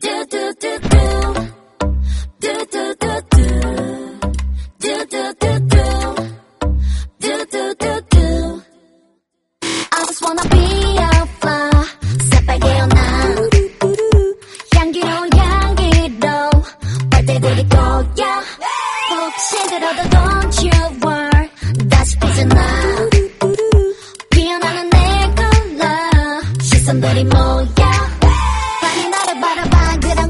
Do do do do. Do do do do. Do do do do. Do do do do. I just wanna be a flower. 새빨개 연한. 향기로운 향기로 빨대들일 거야. 혹시 들어도 don't you worry. 다시 피잖아. 피어나는 내 컬러. 시선들이 모여.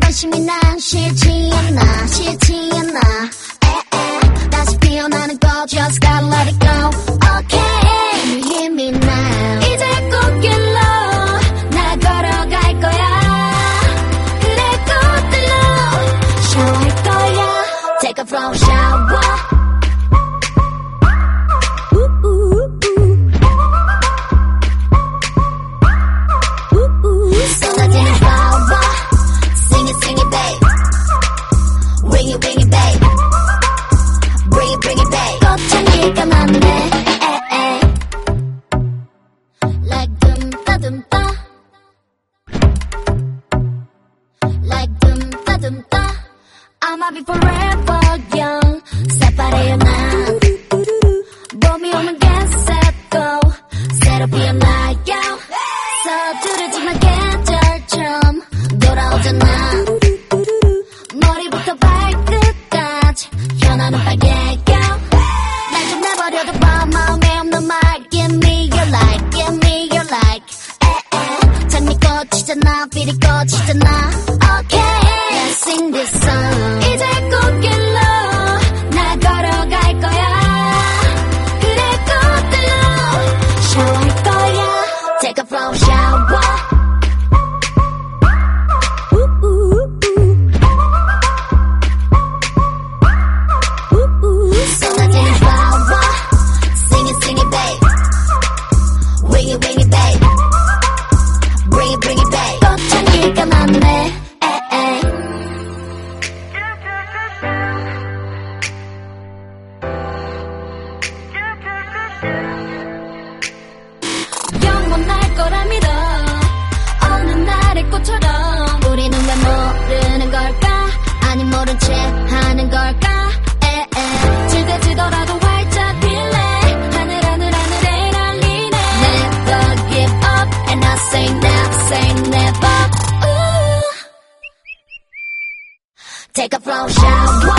관심이 난 싫지 않아. 싫지 않아. 에에. 다시 피어나는 거 just gotta let it go. Okay. You hear me now. 이제 꽃길로 나 걸어갈 거야. 그래 꽃들로 샤워할 거야. Take a flow I'ma be forever young. 새빨개 난 삐리꼬치잖아. Say never Ooh. Take a flow shower